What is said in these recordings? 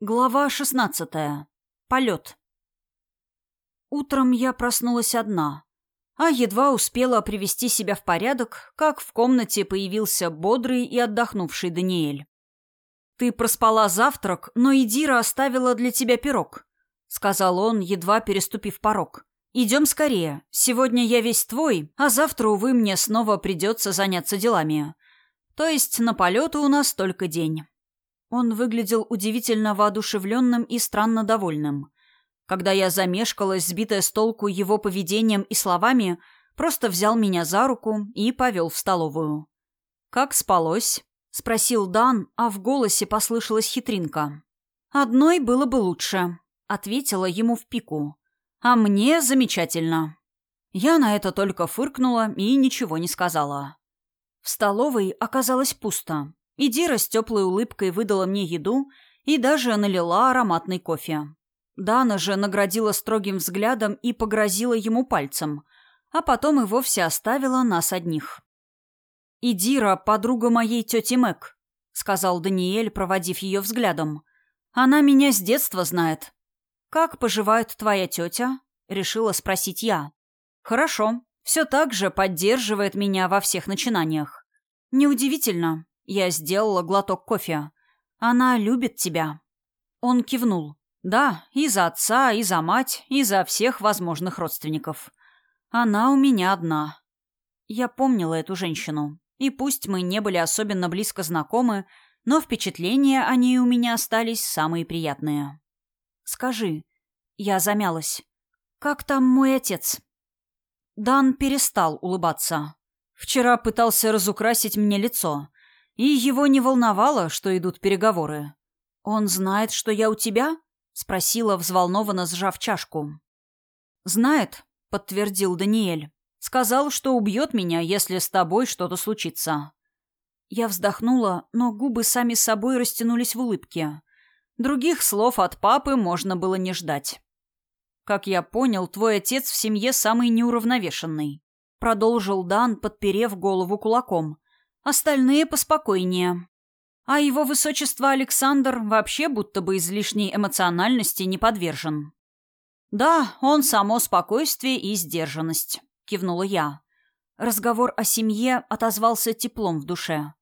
Глава шестнадцатая. Полет. Утром я проснулась одна, а едва успела привести себя в порядок, как в комнате появился бодрый и отдохнувший Даниэль. «Ты проспала завтрак, но Идира оставила для тебя пирог», — сказал он, едва переступив порог. «Идем скорее. Сегодня я весь твой, а завтра, увы, мне снова придется заняться делами. То есть на полеты у нас только день». Он выглядел удивительно воодушевленным и странно довольным. Когда я замешкалась, сбитая с толку его поведением и словами, просто взял меня за руку и повел в столовую. «Как спалось?» — спросил Дан, а в голосе послышалась хитринка. «Одной было бы лучше», — ответила ему в пику. «А мне замечательно». Я на это только фыркнула и ничего не сказала. В столовой оказалось пусто. И Дира с теплой улыбкой выдала мне еду и даже налила ароматный кофе. Дана же наградила строгим взглядом и погрозила ему пальцем, а потом и вовсе оставила нас одних. «Идира — подруга моей тети Мэг», — сказал Даниэль, проводив ее взглядом. «Она меня с детства знает». «Как поживает твоя тетя?» — решила спросить я. «Хорошо. Все так же поддерживает меня во всех начинаниях. Неудивительно. Я сделала глоток кофе. Она любит тебя. Он кивнул. Да, и за отца, и за мать, и за всех возможных родственников. Она у меня одна. Я помнила эту женщину. И пусть мы не были особенно близко знакомы, но впечатления о ней у меня остались самые приятные. «Скажи», — я замялась, — «как там мой отец?» Дан перестал улыбаться. Вчера пытался разукрасить мне лицо, и его не волновало, что идут переговоры. «Он знает, что я у тебя?» — спросила, взволнованно сжав чашку. «Знает», — подтвердил Даниэль. «Сказал, что убьет меня, если с тобой что-то случится». Я вздохнула, но губы сами собой растянулись в улыбке. Других слов от папы можно было не ждать. «Как я понял, твой отец в семье самый неуравновешенный», — продолжил Дан, подперев голову кулаком остальные поспокойнее. А его высочество Александр вообще будто бы излишней эмоциональности не подвержен. «Да, он само спокойствие и сдержанность», — кивнула я. Разговор о семье отозвался теплом в душе.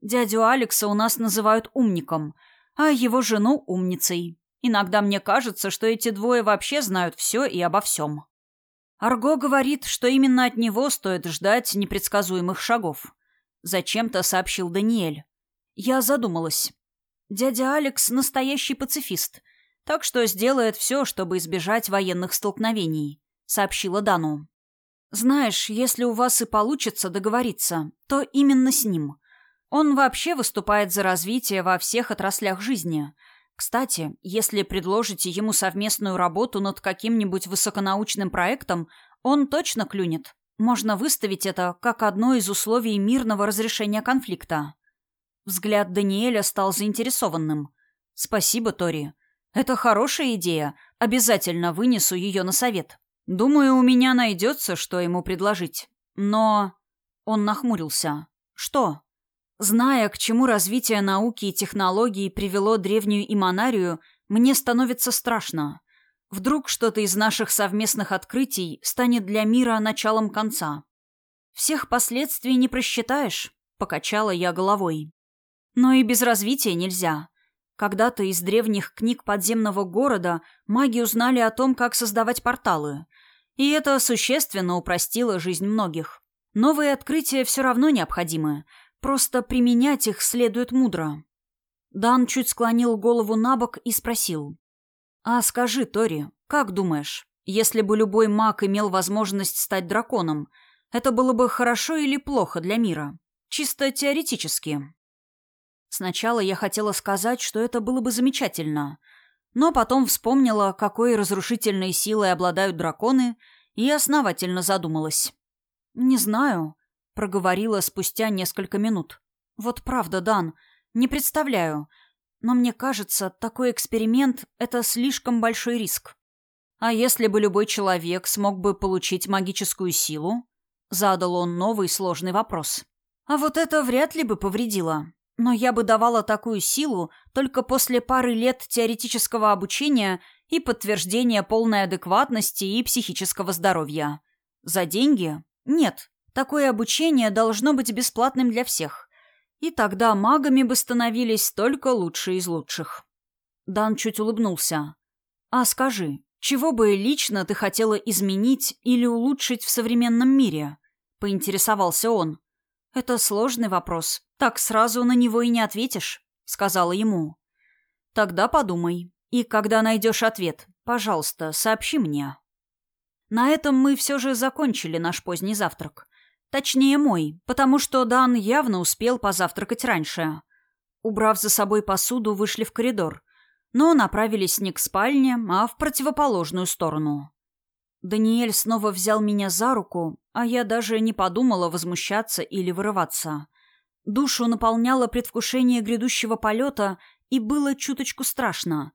Дядю Алекса у нас называют умником, а его жену — умницей. Иногда мне кажется, что эти двое вообще знают все и обо всем. Арго говорит, что именно от него стоит ждать непредсказуемых шагов. Зачем-то сообщил Даниэль. Я задумалась. Дядя Алекс настоящий пацифист, так что сделает все, чтобы избежать военных столкновений, сообщила Дану. Знаешь, если у вас и получится договориться, то именно с ним. Он вообще выступает за развитие во всех отраслях жизни. Кстати, если предложите ему совместную работу над каким-нибудь высоконаучным проектом, он точно клюнет. Можно выставить это как одно из условий мирного разрешения конфликта. Взгляд Даниэля стал заинтересованным. «Спасибо, Тори. Это хорошая идея. Обязательно вынесу ее на совет. Думаю, у меня найдется, что ему предложить. Но...» Он нахмурился. «Что?» Зная, к чему развитие науки и технологий привело древнюю иманарию, мне становится страшно. Вдруг что-то из наших совместных открытий станет для мира началом конца. Всех последствий не просчитаешь, покачала я головой. Но и без развития нельзя. Когда-то из древних книг подземного города маги узнали о том, как создавать порталы. И это существенно упростило жизнь многих. Новые открытия все равно необходимы. Просто применять их следует мудро. Дан чуть склонил голову на бок и спросил. «А скажи, Тори, как думаешь, если бы любой маг имел возможность стать драконом, это было бы хорошо или плохо для мира? Чисто теоретически». Сначала я хотела сказать, что это было бы замечательно, но потом вспомнила, какой разрушительной силой обладают драконы, и основательно задумалась. «Не знаю», — проговорила спустя несколько минут. «Вот правда, Дан, не представляю, но мне кажется, такой эксперимент — это слишком большой риск. А если бы любой человек смог бы получить магическую силу? Задал он новый сложный вопрос. А вот это вряд ли бы повредило. но я бы давала такую силу только после пары лет теоретического обучения и подтверждения полной адекватности и психического здоровья. За деньги? Нет. Такое обучение должно быть бесплатным для всех. И тогда магами бы становились только лучшие из лучших. Дан чуть улыбнулся. «А скажи, чего бы лично ты хотела изменить или улучшить в современном мире?» — поинтересовался он. «Это сложный вопрос. Так сразу на него и не ответишь», — сказала ему. «Тогда подумай. И когда найдешь ответ, пожалуйста, сообщи мне». На этом мы все же закончили наш поздний завтрак. Точнее, мой, потому что Дан явно успел позавтракать раньше. Убрав за собой посуду, вышли в коридор, но направились не к спальне, а в противоположную сторону. Даниэль снова взял меня за руку, а я даже не подумала возмущаться или вырываться. Душу наполняло предвкушение грядущего полета, и было чуточку страшно.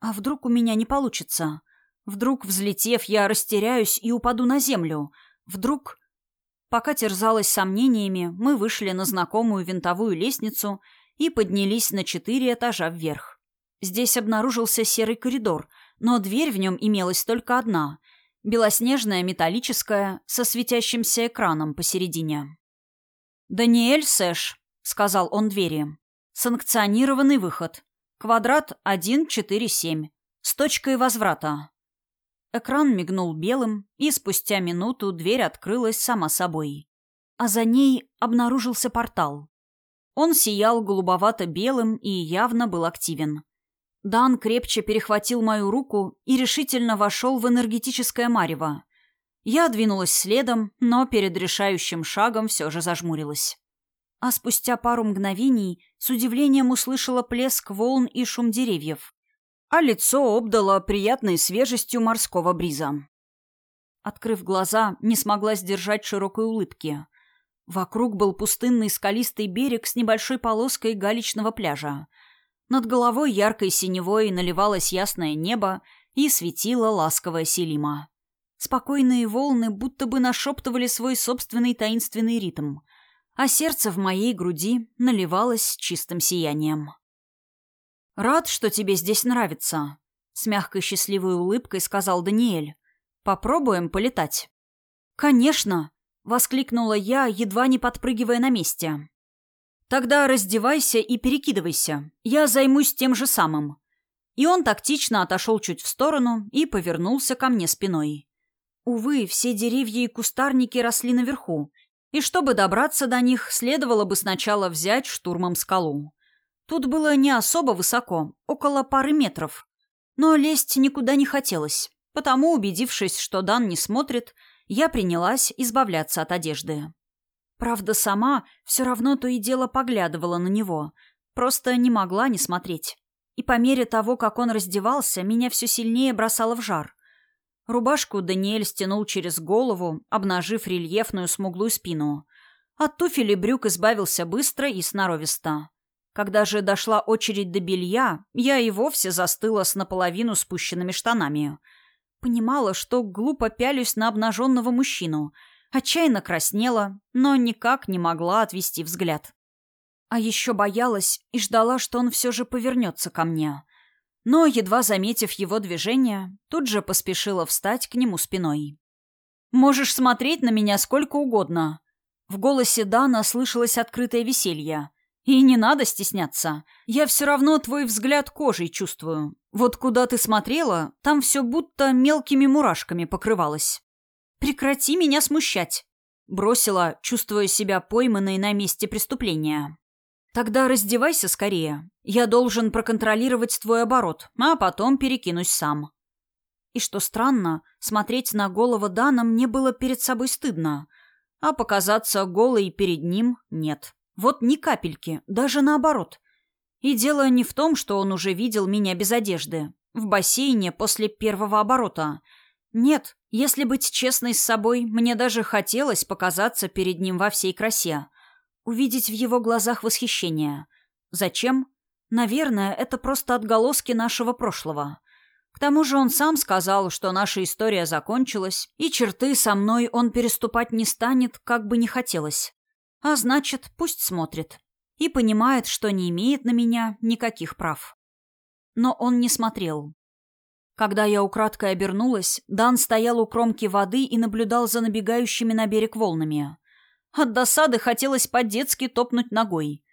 А вдруг у меня не получится? Вдруг, взлетев, я растеряюсь и упаду на землю? Вдруг... Пока терзалась сомнениями, мы вышли на знакомую винтовую лестницу и поднялись на четыре этажа вверх. Здесь обнаружился серый коридор, но дверь в нем имелась только одна — белоснежная металлическая, со светящимся экраном посередине. «Даниэль Сэш», — сказал он двери. «Санкционированный выход. Квадрат 147. С точкой возврата». Экран мигнул белым, и спустя минуту дверь открылась сама собой. А за ней обнаружился портал. Он сиял голубовато-белым и явно был активен. Дан крепче перехватил мою руку и решительно вошел в энергетическое марево. Я двинулась следом, но перед решающим шагом все же зажмурилась. А спустя пару мгновений с удивлением услышала плеск волн и шум деревьев а лицо обдало приятной свежестью морского бриза. Открыв глаза, не смогла сдержать широкой улыбки. Вокруг был пустынный скалистый берег с небольшой полоской галечного пляжа. Над головой яркой синевой наливалось ясное небо и светила ласковая селима. Спокойные волны будто бы нашептывали свой собственный таинственный ритм, а сердце в моей груди наливалось чистым сиянием. «Рад, что тебе здесь нравится», — с мягкой счастливой улыбкой сказал Даниэль. «Попробуем полетать». «Конечно», — воскликнула я, едва не подпрыгивая на месте. «Тогда раздевайся и перекидывайся. Я займусь тем же самым». И он тактично отошел чуть в сторону и повернулся ко мне спиной. Увы, все деревья и кустарники росли наверху, и чтобы добраться до них, следовало бы сначала взять штурмом скалу. Тут было не особо высоко, около пары метров. Но лезть никуда не хотелось. Потому, убедившись, что Дан не смотрит, я принялась избавляться от одежды. Правда, сама все равно то и дело поглядывала на него. Просто не могла не смотреть. И по мере того, как он раздевался, меня все сильнее бросало в жар. Рубашку Даниэль стянул через голову, обнажив рельефную смуглую спину. От туфель и брюк избавился быстро и сноровисто. Когда же дошла очередь до белья, я и вовсе застыла с наполовину спущенными штанами. Понимала, что глупо пялюсь на обнаженного мужчину. Отчаянно краснела, но никак не могла отвести взгляд. А еще боялась и ждала, что он все же повернется ко мне. Но, едва заметив его движение, тут же поспешила встать к нему спиной. «Можешь смотреть на меня сколько угодно». В голосе Дана слышалось открытое веселье. И не надо стесняться. Я все равно твой взгляд кожей чувствую. Вот куда ты смотрела, там все будто мелкими мурашками покрывалось. Прекрати меня смущать. Бросила, чувствуя себя пойманной на месте преступления. Тогда раздевайся скорее. Я должен проконтролировать твой оборот, а потом перекинусь сам. И что странно, смотреть на голову Дана мне было перед собой стыдно, а показаться голой перед ним нет. Вот ни капельки, даже наоборот. И дело не в том, что он уже видел меня без одежды. В бассейне после первого оборота. Нет, если быть честной с собой, мне даже хотелось показаться перед ним во всей красе. Увидеть в его глазах восхищение. Зачем? Наверное, это просто отголоски нашего прошлого. К тому же он сам сказал, что наша история закончилась, и черты со мной он переступать не станет, как бы не хотелось. А значит, пусть смотрит. и понимает, что не имеет на меня никаких прав. Но он не смотрел. Когда я украдкой обернулась, Дан стоял у кромки воды и наблюдал за набегающими на берег волнами. От досады хотелось по-детски топнуть ногой.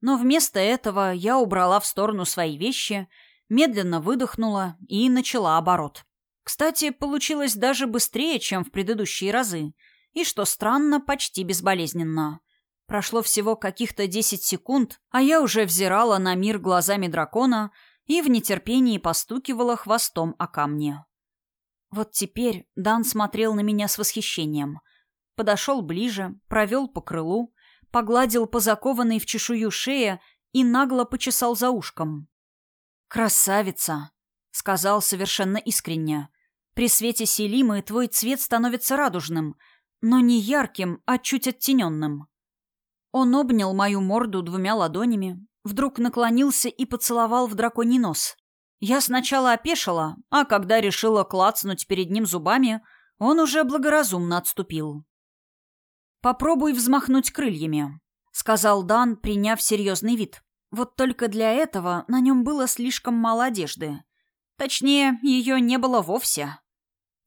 Но вместо этого я убрала в сторону свои вещи, медленно выдохнула и начала оборот. Кстати, получилось даже быстрее, чем в предыдущие разы. И, что странно, почти безболезненно. Прошло всего каких-то десять секунд, а я уже взирала на мир глазами дракона — и в нетерпении постукивала хвостом о камни. Вот теперь Дан смотрел на меня с восхищением. Подошел ближе, провел по крылу, погладил по закованной в чешую шее и нагло почесал за ушком. «Красавица!» — сказал совершенно искренне. «При свете Селимы твой цвет становится радужным, но не ярким, а чуть оттененным». Он обнял мою морду двумя ладонями, Вдруг наклонился и поцеловал в драконий нос. Я сначала опешила, а когда решила клацнуть перед ним зубами, он уже благоразумно отступил. «Попробуй взмахнуть крыльями», — сказал Дан, приняв серьезный вид. Вот только для этого на нем было слишком мало одежды. Точнее, ее не было вовсе.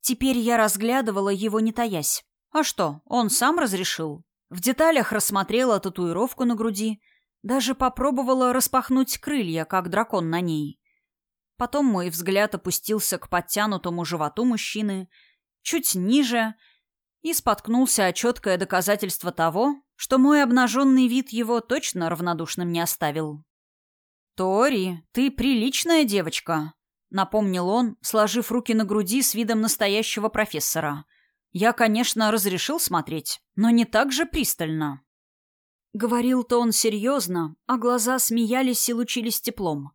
Теперь я разглядывала его, не таясь. А что, он сам разрешил? В деталях рассмотрела татуировку на груди — даже попробовала распахнуть крылья, как дракон на ней. Потом мой взгляд опустился к подтянутому животу мужчины, чуть ниже, и споткнулся о четкое доказательство того, что мой обнаженный вид его точно равнодушным не оставил. «Тори, ты приличная девочка», — напомнил он, сложив руки на груди с видом настоящего профессора. «Я, конечно, разрешил смотреть, но не так же пристально». Говорил-то он серьезно, а глаза смеялись и лучились теплом,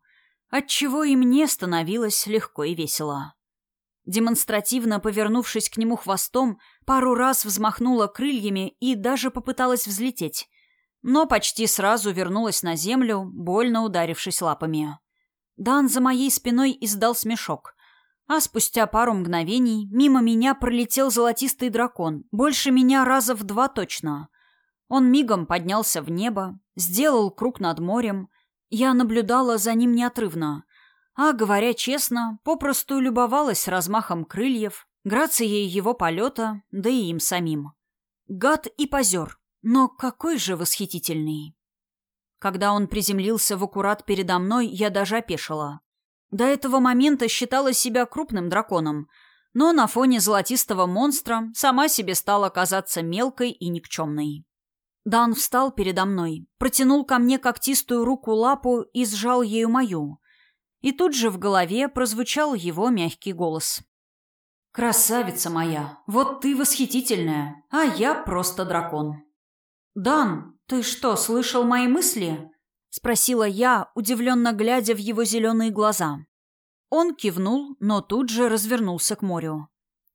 отчего и мне становилось легко и весело. Демонстративно повернувшись к нему хвостом, пару раз взмахнула крыльями и даже попыталась взлететь, но почти сразу вернулась на землю, больно ударившись лапами. Дан за моей спиной издал смешок, а спустя пару мгновений мимо меня пролетел золотистый дракон, больше меня раза в два точно. Он мигом поднялся в небо, сделал круг над морем. Я наблюдала за ним неотрывно. А, говоря честно, попросту любовалась размахом крыльев, грацией его полета, да и им самим. Гад и позер, но какой же восхитительный. Когда он приземлился в аккурат передо мной, я даже опешила. До этого момента считала себя крупным драконом, но на фоне золотистого монстра сама себе стала казаться мелкой и никчемной. Дан встал передо мной, протянул ко мне когтистую руку-лапу и сжал ею мою. И тут же в голове прозвучал его мягкий голос. «Красавица моя, вот ты восхитительная, а я просто дракон». «Дан, ты что, слышал мои мысли?» — спросила я, удивленно глядя в его зеленые глаза. Он кивнул, но тут же развернулся к морю.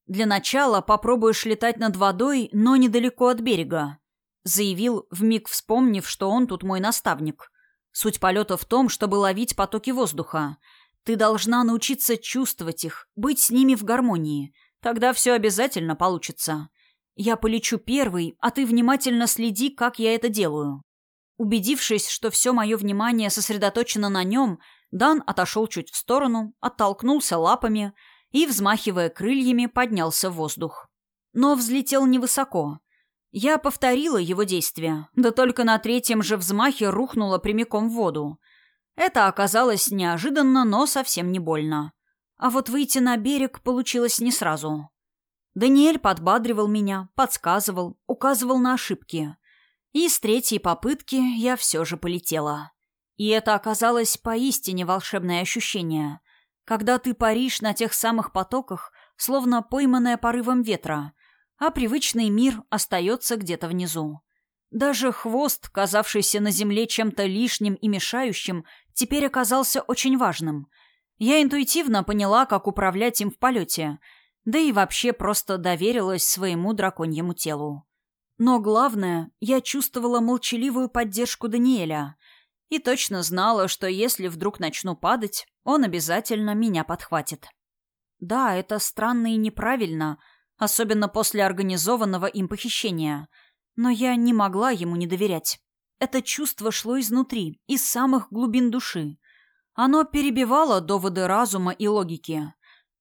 «Для начала попробуешь летать над водой, но недалеко от берега заявил, вмиг вспомнив, что он тут мой наставник. Суть полета в том, чтобы ловить потоки воздуха. Ты должна научиться чувствовать их, быть с ними в гармонии. Тогда все обязательно получится. Я полечу первый, а ты внимательно следи, как я это делаю. Убедившись, что все мое внимание сосредоточено на нем, Дан отошел чуть в сторону, оттолкнулся лапами и, взмахивая крыльями, поднялся в воздух. Но взлетел невысоко. Я повторила его действия, да только на третьем же взмахе рухнула прямиком в воду. Это оказалось неожиданно, но совсем не больно. А вот выйти на берег получилось не сразу. Даниэль подбадривал меня, подсказывал, указывал на ошибки. И с третьей попытки я все же полетела. И это оказалось поистине волшебное ощущение. Когда ты паришь на тех самых потоках, словно пойманная порывом ветра, а привычный мир остается где-то внизу. Даже хвост, казавшийся на земле чем-то лишним и мешающим, теперь оказался очень важным. Я интуитивно поняла, как управлять им в полете, да и вообще просто доверилась своему драконьему телу. Но главное, я чувствовала молчаливую поддержку Даниэля и точно знала, что если вдруг начну падать, он обязательно меня подхватит. Да, это странно и неправильно — особенно после организованного им похищения, но я не могла ему не доверять. Это чувство шло изнутри, из самых глубин души. Оно перебивало доводы разума и логики.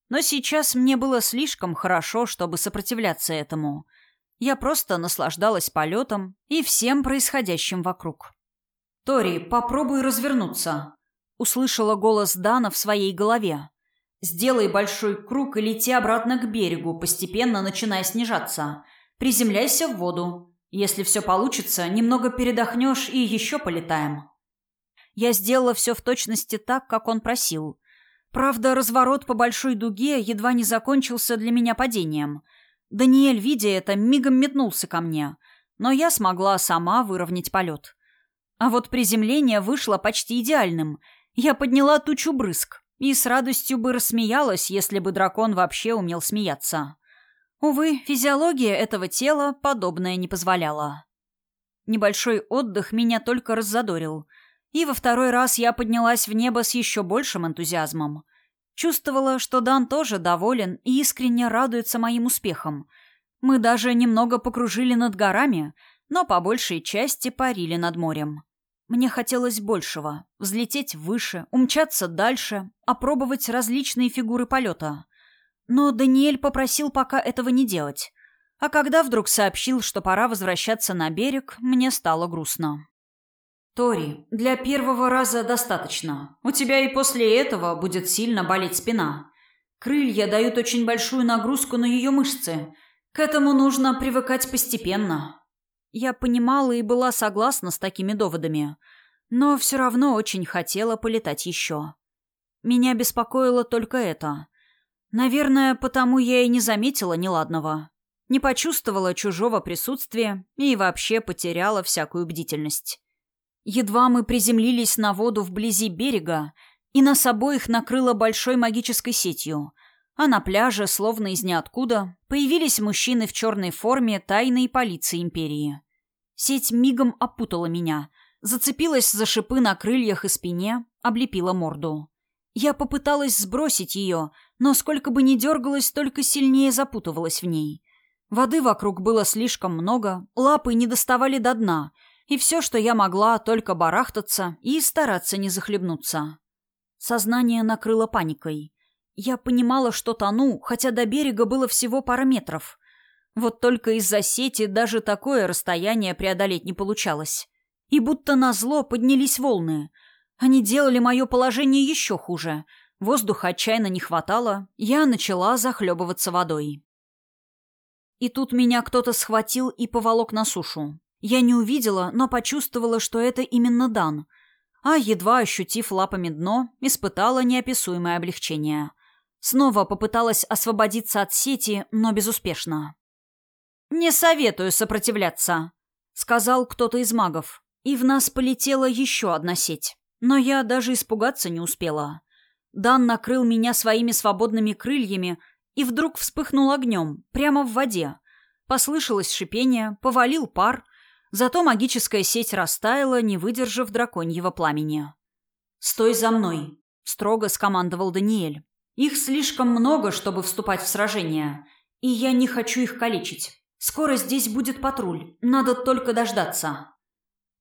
Но сейчас мне было слишком хорошо, чтобы сопротивляться этому. Я просто наслаждалась полетом и всем происходящим вокруг. «Тори, попробуй развернуться», — услышала голос Дана в своей голове. «Сделай большой круг и лети обратно к берегу, постепенно начиная снижаться. Приземляйся в воду. Если все получится, немного передохнешь и еще полетаем». Я сделала все в точности так, как он просил. Правда, разворот по большой дуге едва не закончился для меня падением. Даниэль, видя это, мигом метнулся ко мне, но я смогла сама выровнять полет. А вот приземление вышло почти идеальным. Я подняла тучу брызг и с радостью бы рассмеялась, если бы дракон вообще умел смеяться. Увы, физиология этого тела подобное не позволяла. Небольшой отдых меня только раззадорил, и во второй раз я поднялась в небо с еще большим энтузиазмом. Чувствовала, что Дан тоже доволен и искренне радуется моим успехам. Мы даже немного покружили над горами, но по большей части парили над морем. Мне хотелось большего — взлететь выше, умчаться дальше, опробовать различные фигуры полета — но Даниэль попросил пока этого не делать. А когда вдруг сообщил, что пора возвращаться на берег, мне стало грустно. «Тори, для первого раза достаточно. У тебя и после этого будет сильно болеть спина. Крылья дают очень большую нагрузку на ее мышцы. К этому нужно привыкать постепенно». Я понимала и была согласна с такими доводами, но все равно очень хотела полетать еще. Меня беспокоило только это. Наверное, потому я и не заметила неладного. Не почувствовала чужого присутствия и вообще потеряла всякую бдительность. Едва мы приземлились на воду вблизи берега, и нас обоих накрыло большой магической сетью, а на пляже, словно из ниоткуда, появились мужчины в черной форме тайной полиции империи. Сеть мигом опутала меня, зацепилась за шипы на крыльях и спине, облепила морду. Я попыталась сбросить ее, но сколько бы ни дергалась, только сильнее запутывалась в ней. Воды вокруг было слишком много, лапы не доставали до дна, и все, что я могла, только барахтаться и стараться не захлебнуться. Сознание накрыло паникой. Я понимала, что тону, хотя до берега было всего пара метров. Вот только из-за сети даже такое расстояние преодолеть не получалось. И будто назло поднялись волны — они делали мое положение еще хуже. Воздуха отчаянно не хватало, я начала захлебываться водой. И тут меня кто-то схватил и поволок на сушу. Я не увидела, но почувствовала, что это именно Дан. А, едва ощутив лапами дно, испытала неописуемое облегчение. Снова попыталась освободиться от сети, но безуспешно. «Не советую сопротивляться», — сказал кто-то из магов. И в нас полетела еще одна сеть. Но я даже испугаться не успела. Дан накрыл меня своими свободными крыльями и вдруг вспыхнул огнем, прямо в воде. Послышалось шипение, повалил пар, зато магическая сеть растаяла, не выдержав драконьего пламени. «Стой за мной», — строго скомандовал Даниэль. «Их слишком много, чтобы вступать в сражение, и я не хочу их калечить. Скоро здесь будет патруль, надо только дождаться».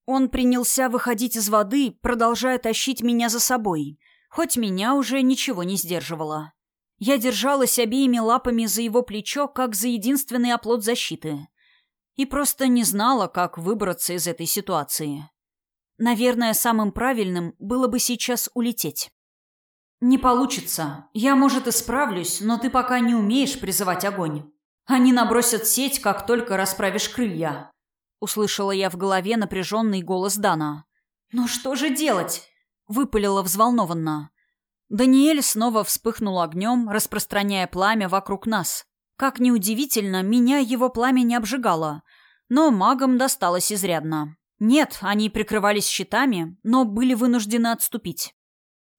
Он принялся выходить из воды, продолжая тащить меня за собой, хоть меня уже ничего не сдерживало. Я держалась обеими лапами за его плечо, как за единственный оплот защиты. И просто не знала, как выбраться из этой ситуации. Наверное, самым правильным было бы сейчас улететь. «Не получится. Я, может, исправлюсь, но ты пока не умеешь призывать огонь. Они набросят сеть, как только расправишь крылья. — услышала я в голове напряженный голос Дана. «Но что же делать?» — выпалила взволнованно. Даниэль снова вспыхнул огнем, распространяя пламя вокруг нас. Как неудивительно, меня его пламя не обжигало, но магам досталось изрядно. Нет, они прикрывались щитами, но были вынуждены отступить.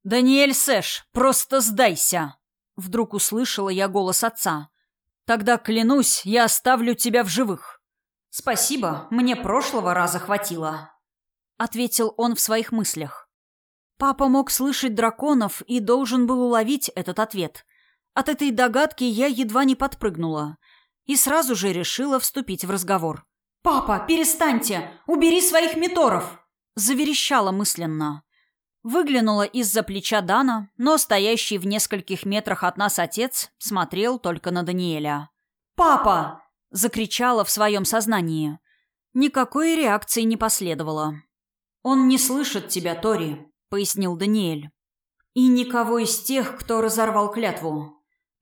«Даниэль Сэш, просто сдайся!» Вдруг услышала я голос отца. «Тогда, клянусь, я оставлю тебя в живых». «Спасибо, мне прошлого раза хватило», — ответил он в своих мыслях. Папа мог слышать драконов и должен был уловить этот ответ. От этой догадки я едва не подпрыгнула и сразу же решила вступить в разговор. «Папа, перестаньте! Убери своих меторов!» Заверещала мысленно. Выглянула из-за плеча Дана, но стоящий в нескольких метрах от нас отец смотрел только на Даниэля. «Папа!» — закричала в своем сознании. Никакой реакции не последовало. «Он не слышит тебя, Тори», — пояснил Даниэль. «И никого из тех, кто разорвал клятву.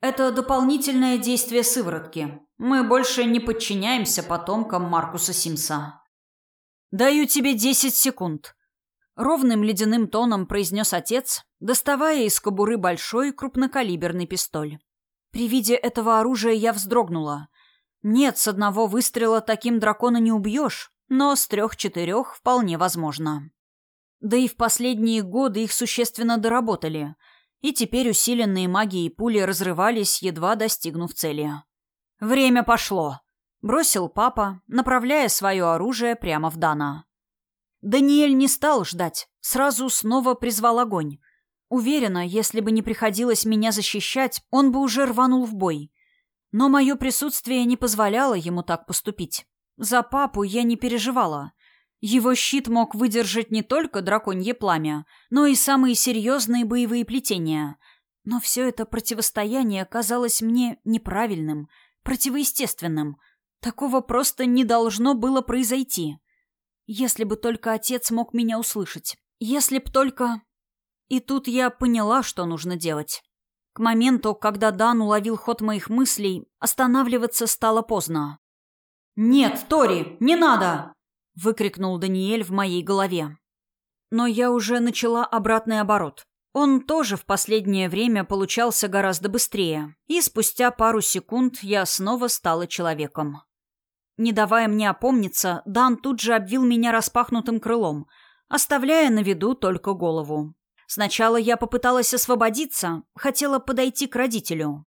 Это дополнительное действие сыворотки. Мы больше не подчиняемся потомкам Маркуса Симса». «Даю тебе десять секунд», Ровным ледяным тоном произнес отец, доставая из кобуры большой крупнокалиберный пистоль. При виде этого оружия я вздрогнула. Нет, с одного выстрела таким дракона не убьешь, но с трех-четырех вполне возможно. Да и в последние годы их существенно доработали, и теперь усиленные магией пули разрывались, едва достигнув цели. «Время пошло», — бросил папа, направляя свое оружие прямо в Дана. Даниэль не стал ждать, сразу снова призвал огонь. Уверена, если бы не приходилось меня защищать, он бы уже рванул в бой. Но мое присутствие не позволяло ему так поступить. За папу я не переживала. Его щит мог выдержать не только драконье пламя, но и самые серьезные боевые плетения. Но все это противостояние казалось мне неправильным, противоестественным. Такого просто не должно было произойти. Если бы только отец мог меня услышать. Если б только... И тут я поняла, что нужно делать. К моменту, когда Дан уловил ход моих мыслей, останавливаться стало поздно. «Нет, Тори, не надо!» — выкрикнул Даниэль в моей голове. Но я уже начала обратный оборот. Он тоже в последнее время получался гораздо быстрее, и спустя пару секунд я снова стала человеком. Не давая мне опомниться, Дан тут же обвил меня распахнутым крылом, оставляя на виду только голову. Сначала я попыталась освободиться, хотела подойти к родителю.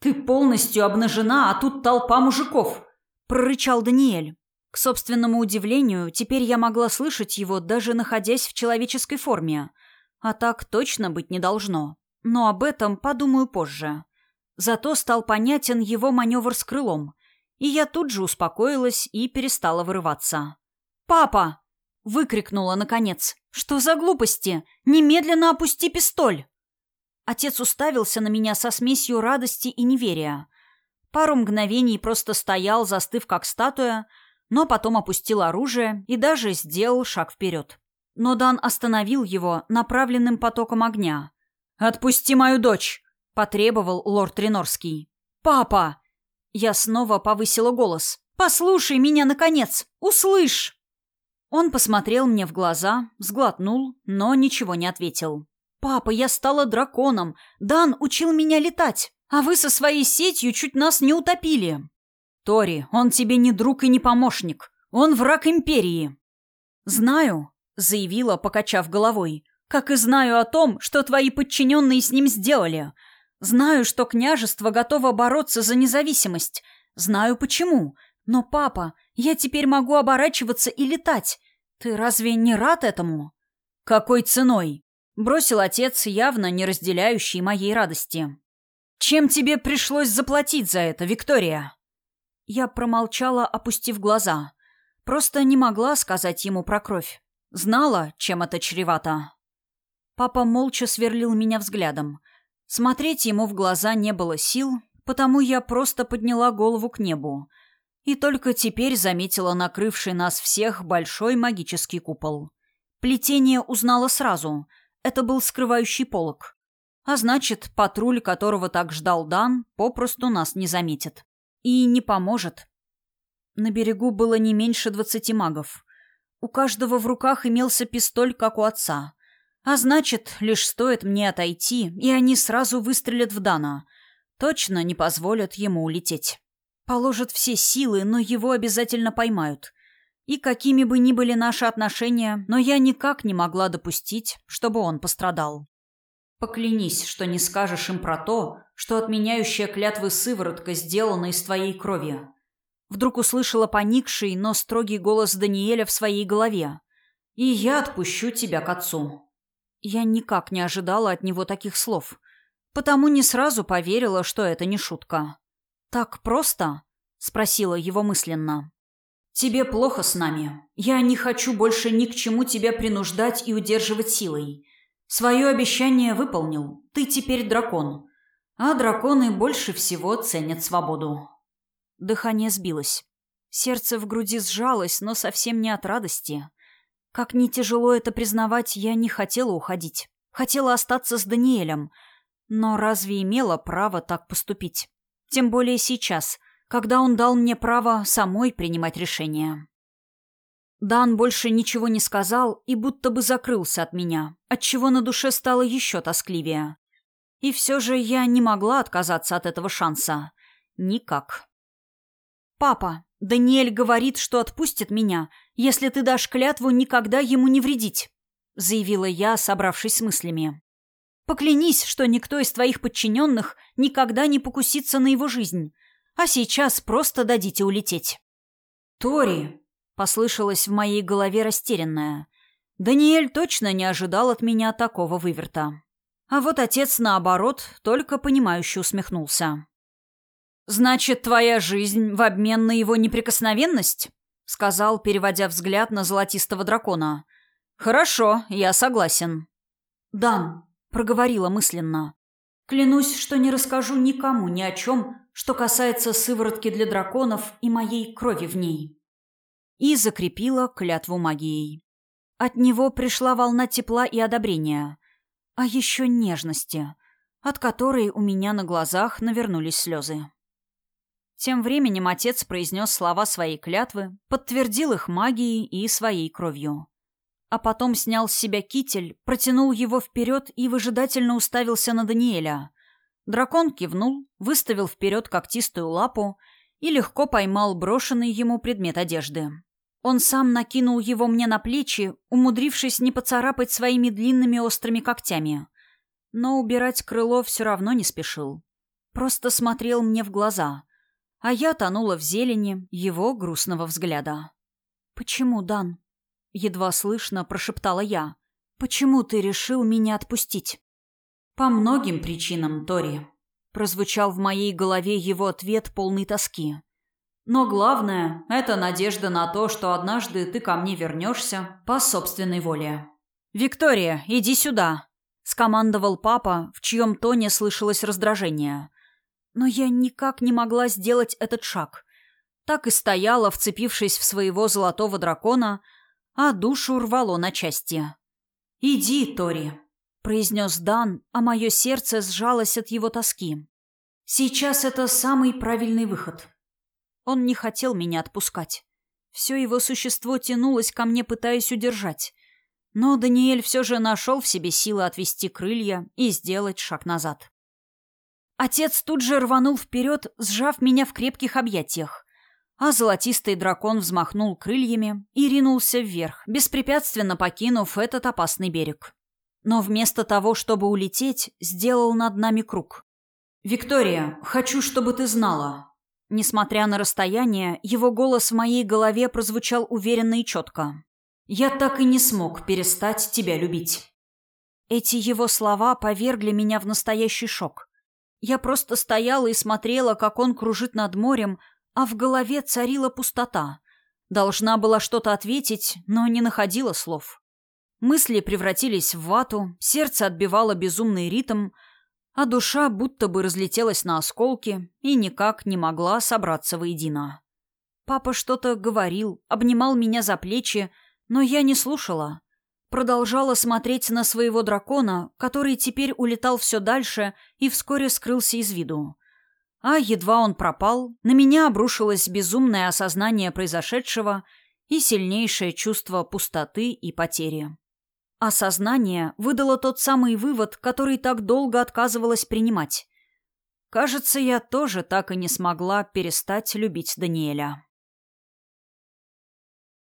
«Ты полностью обнажена, а тут толпа мужиков!» — прорычал Даниэль. К собственному удивлению, теперь я могла слышать его, даже находясь в человеческой форме. А так точно быть не должно. Но об этом подумаю позже. Зато стал понятен его маневр с крылом — и я тут же успокоилась и перестала вырываться. «Папа!» — выкрикнула наконец. «Что за глупости? Немедленно опусти пистоль!» Отец уставился на меня со смесью радости и неверия. Пару мгновений просто стоял, застыв как статуя, но потом опустил оружие и даже сделал шаг вперед. Но Дан остановил его направленным потоком огня. «Отпусти мою дочь!» — потребовал лорд Тринорский. «Папа!» Я снова повысила голос. «Послушай меня, наконец! Услышь!» Он посмотрел мне в глаза, сглотнул, но ничего не ответил. «Папа, я стала драконом. Дан учил меня летать, а вы со своей сетью чуть нас не утопили». «Тори, он тебе не друг и не помощник. Он враг Империи». «Знаю», — заявила, покачав головой, «как и знаю о том, что твои подчиненные с ним сделали. Знаю, что княжество готово бороться за независимость. Знаю почему. Но, папа, я теперь могу оборачиваться и летать. Ты разве не рад этому? Какой ценой? Бросил отец, явно не разделяющий моей радости. Чем тебе пришлось заплатить за это, Виктория? Я промолчала, опустив глаза. Просто не могла сказать ему про кровь. Знала, чем это чревато. Папа молча сверлил меня взглядом — Смотреть ему в глаза не было сил, потому я просто подняла голову к небу и только теперь заметила накрывший нас всех большой магический купол. Плетение узнала сразу. Это был скрывающий полог. А значит, патруль, которого так ждал Дан, попросту нас не заметит. И не поможет. На берегу было не меньше двадцати магов. У каждого в руках имелся пистоль, как у отца. А значит, лишь стоит мне отойти, и они сразу выстрелят в Дана. Точно не позволят ему улететь. Положат все силы, но его обязательно поймают. И какими бы ни были наши отношения, но я никак не могла допустить, чтобы он пострадал. Поклянись, что не скажешь им про то, что отменяющая клятвы сыворотка сделана из твоей крови. Вдруг услышала поникший, но строгий голос Даниэля в своей голове. И я отпущу тебя к отцу. Я никак не ожидала от него таких слов, потому не сразу поверила, что это не шутка. «Так просто?» — спросила его мысленно. Тебе плохо с нами. Я не хочу больше ни к чему тебя принуждать и удерживать силой. Свое обещание выполнил. Ты теперь дракон. А драконы больше всего ценят свободу. Дыхание сбилось. Сердце в груди сжалось, но совсем не от радости. Как не тяжело это признавать, я не хотела уходить. Хотела остаться с Даниэлем. Но разве имела право так поступить? Тем более сейчас, когда он дал мне право самой принимать решения. Дан больше ничего не сказал и будто бы закрылся от меня, отчего на душе стало еще тоскливее. И все же я не могла отказаться от этого шанса. Никак. «Папа, Даниэль говорит, что отпустит меня, если ты дашь клятву никогда ему не вредить», заявила я, собравшись с мыслями. «Поклянись, что никто из твоих подчиненных никогда не покусится на его жизнь, а сейчас просто дадите улететь». «Тори», — послышалось в моей голове растерянное. Даниэль точно не ожидал от меня такого выверта. А вот отец, наоборот, только понимающе усмехнулся. «Значит, твоя жизнь в обмен на его неприкосновенность?» — сказал, переводя взгляд на золотистого дракона. «Хорошо, я согласен». «Дан», — проговорила мысленно. «Клянусь, что не расскажу никому ни о чем, что касается сыворотки для драконов и моей крови в ней». И закрепила клятву магией. От него пришла волна тепла и одобрения, а еще нежности, от которой у меня на глазах навернулись слезы. Тем временем отец произнес слова своей клятвы, подтвердил их магией и своей кровью. А потом снял с себя китель, протянул его вперед и выжидательно уставился на Даниэля. Дракон кивнул, выставил вперед когтистую лапу и легко поймал брошенный ему предмет одежды. Он сам накинул его мне на плечи, умудрившись не поцарапать своими длинными острыми когтями. Но убирать крыло все равно не спешил. Просто смотрел мне в глаза — а я тонула в зелени его грустного взгляда. «Почему, Дан?» — едва слышно прошептала я. «Почему ты решил меня отпустить?» «По многим причинам, Тори», — прозвучал в моей голове его ответ полный тоски. «Но главное — это надежда на то, что однажды ты ко мне вернешься по собственной воле». «Виктория, иди сюда!» — скомандовал папа, в чьем тоне слышалось раздражение. Но я никак не могла сделать этот шаг. Так и стояла, вцепившись в своего золотого дракона, а душу рвало на части. «Иди, Тори», — произнес Дан, а мое сердце сжалось от его тоски. «Сейчас это самый правильный выход». Он не хотел меня отпускать. Все его существо тянулось ко мне, пытаясь удержать. Но Даниэль все же нашел в себе силы отвести крылья и сделать шаг назад. Отец тут же рванул вперед, сжав меня в крепких объятиях. А золотистый дракон взмахнул крыльями и ринулся вверх, беспрепятственно покинув этот опасный берег. Но вместо того, чтобы улететь, сделал над нами круг. «Виктория, хочу, чтобы ты знала». Несмотря на расстояние, его голос в моей голове прозвучал уверенно и четко. «Я так и не смог перестать тебя любить». Эти его слова повергли меня в настоящий шок. Я просто стояла и смотрела, как он кружит над морем, а в голове царила пустота. Должна была что-то ответить, но не находила слов. Мысли превратились в вату, сердце отбивало безумный ритм, а душа будто бы разлетелась на осколки и никак не могла собраться воедино. Папа что-то говорил, обнимал меня за плечи, но я не слушала продолжала смотреть на своего дракона, который теперь улетал все дальше и вскоре скрылся из виду. А едва он пропал, на меня обрушилось безумное осознание произошедшего и сильнейшее чувство пустоты и потери. Осознание выдало тот самый вывод, который так долго отказывалась принимать. Кажется, я тоже так и не смогла перестать любить Даниэля.